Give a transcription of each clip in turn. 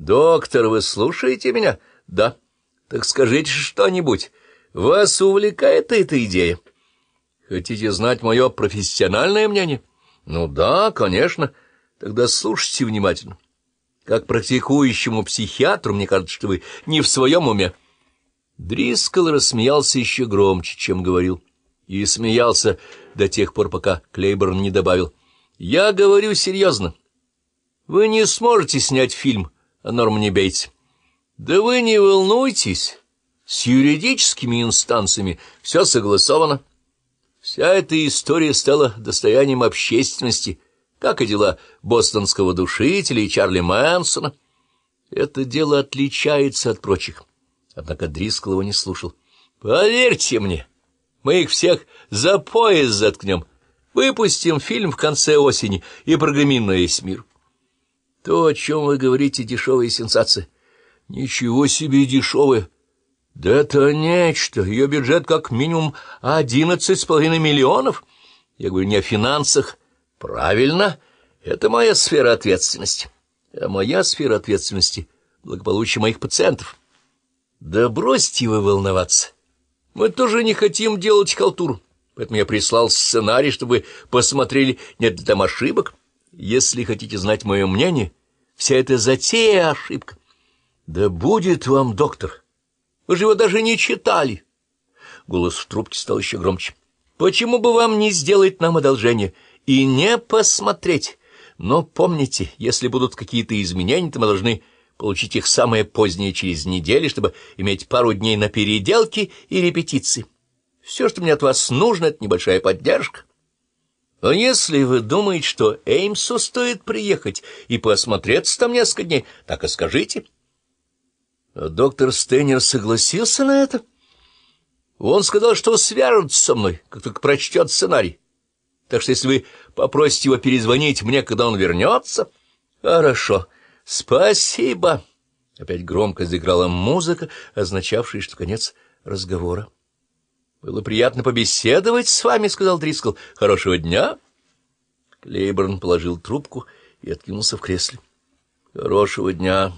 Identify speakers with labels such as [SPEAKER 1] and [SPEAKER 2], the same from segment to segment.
[SPEAKER 1] Доктор, вы слушаете меня? Да. Так скажите что-нибудь. Вас увлекает эта идея? Хотите знать мое профессиональное мнение? Ну да, конечно. Тогда слушайте внимательно. Как практикующему психиатру, мне кажется, что вы не в своем уме. Дрискл рассмеялся еще громче, чем говорил, и смеялся до тех пор, пока Клейборн не добавил. «Я говорю серьезно. Вы не сможете снять фильм о Нормане Бейтсе. Да вы не волнуйтесь, с юридическими инстанциями все согласовано. Вся эта история стала достоянием общественности, как и дела бостонского душителя и Чарли Мэнсона. Это дело отличается от прочих». Однако Дрискл его не слушал. «Поверьте мне, мы их всех за пояс заткнем. Выпустим фильм в конце осени и прогремим на весь мир». «То, о чем вы говорите, дешевые сенсации». «Ничего себе дешевые!» «Да это нечто. Ее бюджет как минимум одиннадцать с половиной миллионов. Я говорю не о финансах. Правильно, это моя сфера ответственности. А моя сфера ответственности — благополучие моих пациентов». Да бросьте вы волноваться. Мы тоже не хотим делать халтуру, поэтому я прислал сценарий, чтобы посмотрели, нет ли там ошибок. Если хотите знать мое мнение, вся эта затея — ошибка. Да будет вам, доктор. Вы же его даже не читали. Голос в трубке стал еще громче. Почему бы вам не сделать нам одолжение и не посмотреть? Но помните, если будут какие-то изменения, то мы должны получить их самое позднее через неделю, чтобы иметь пару дней на переделки и репетиции. Все, что мне от вас нужно, — это небольшая поддержка. А если вы думаете, что Эймсу стоит приехать и посмотреться там несколько дней, так и скажите. А доктор Стейнер согласился на это? Он сказал, что свяжется со мной, как только прочтет сценарий. Так что если вы попросите его перезвонить мне, когда он вернется... Хорошо. «Спасибо!» Опять громко заиграла музыка, означавшая, что конец разговора. «Было приятно побеседовать с вами», — сказал Дрискл. «Хорошего дня!» Клейборн положил трубку и откинулся в кресле. «Хорошего дня!»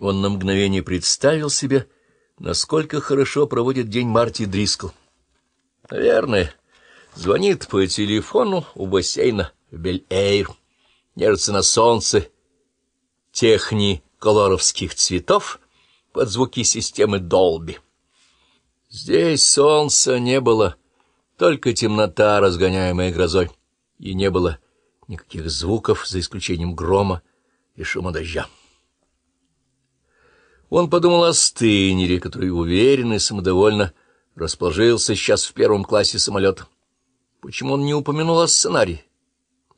[SPEAKER 1] Он на мгновение представил себе, насколько хорошо проводит день Марти Дрискл. «Наверное, звонит по телефону у бассейна в Бель-Эйр, нежится на солнце, техни колоровских цветов под звуки системы Долби. Здесь солнца не было, только темнота, разгоняемая грозой, и не было никаких звуков, за исключением грома и шума дождя. Он подумал о Стейнере, который уверенно и самодовольно расположился сейчас в первом классе самолета. Почему он не упомянул о сценарии?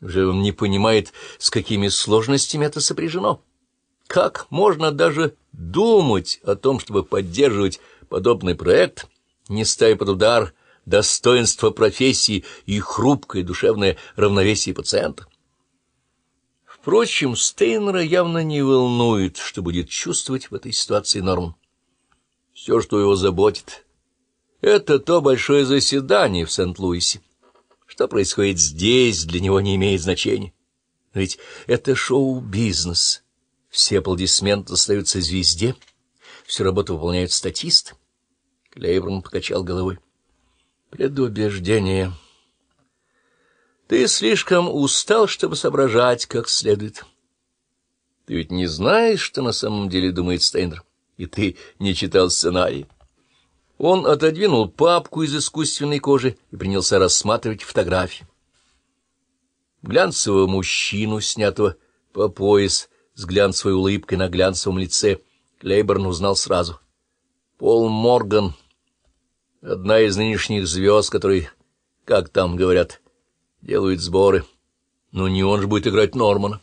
[SPEAKER 1] Уже он не понимает, с какими сложностями это сопряжено. Как можно даже думать о том, чтобы поддерживать подобный проект, не ставя под удар достоинство профессии и хрупкое душевное равновесие пациента? Впрочем, Стейнера явно не волнует, что будет чувствовать в этой ситуации Норман. Все, что его заботит, — это то большое заседание в Сент-Луисе. Что происходит здесь, для него не имеет значения. Ведь это шоу-бизнес — все аплодисменты достаются звезде, всю работу выполняют статисты. Клейборн покачал головой. Предубеждение. Ты слишком устал, чтобы соображать как следует. Ты ведь не знаешь, что на самом деле думает Стейнер, и ты не читал сценарий. Он отодвинул папку из искусственной кожи и принялся рассматривать фотографии. Глянцевого мужчину, снятого по пояс, с глянцевой улыбкой на глянцевом лице, Клейборн узнал сразу. Пол Морган, одна из нынешних звезд, которые, как там говорят, делают сборы. Но не он же будет играть Нормана.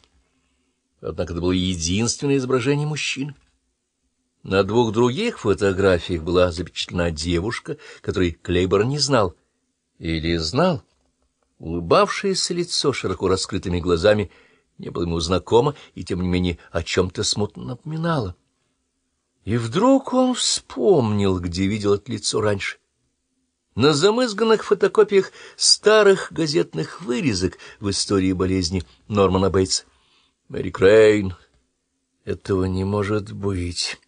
[SPEAKER 1] Однако это было единственное изображение мужчины. На двух других фотографиях была запечатлена девушка, которой Клейборн не знал. Или знал. Улыбавшееся лицо широко раскрытыми глазами — не было ему знакомо и, тем не менее, о чем-то смутно напоминало. И вдруг он вспомнил, где видел это лицо раньше. На замызганных фотокопиях старых газетных вырезок в истории болезни Нормана Бейтса. Мэри Крейн, Этого не может быть.